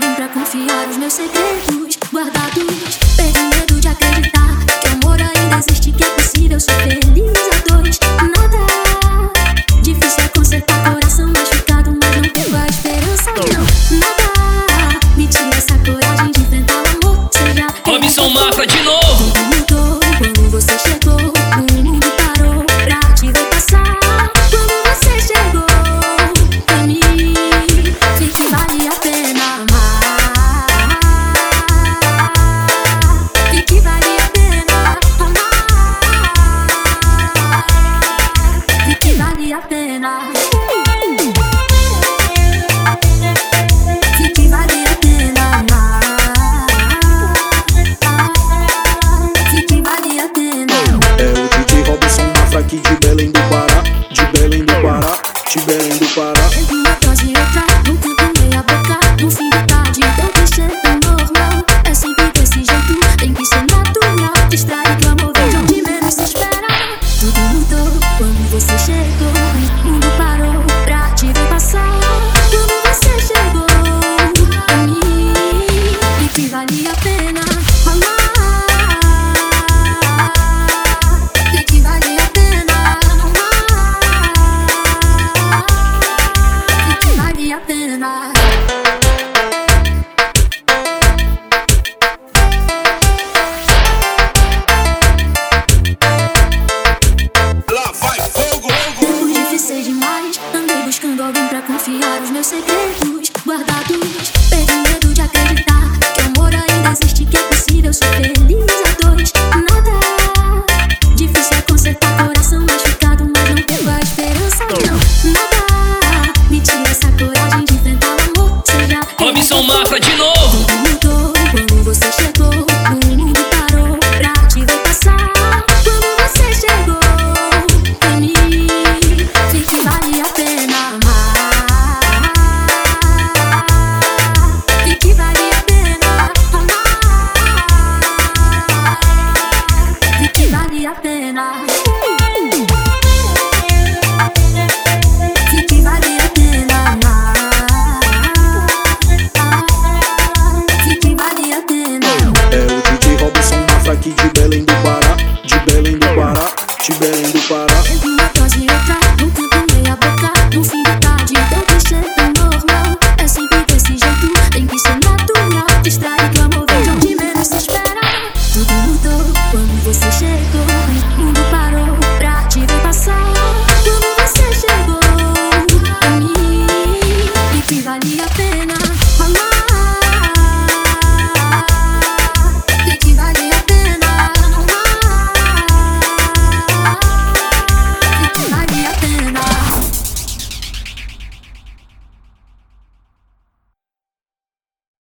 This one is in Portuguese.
alguém pra confiar os meus segredos guardados. Perdi medo de acreditar que amor ainda existe, que é possível ser feliz. Vale a pena. Vi que vale a pena vale a pena. É o DJ Robson Mafra aqui de Belém do Pará, de Belém do Pará, de Belém do Pará. Uma atrás de outra, num tempo meia boca, no fim da tarde, todo cheiro normal. É sempre desse jeito, tem que ser natural. Distrai que o amor vem de onde menos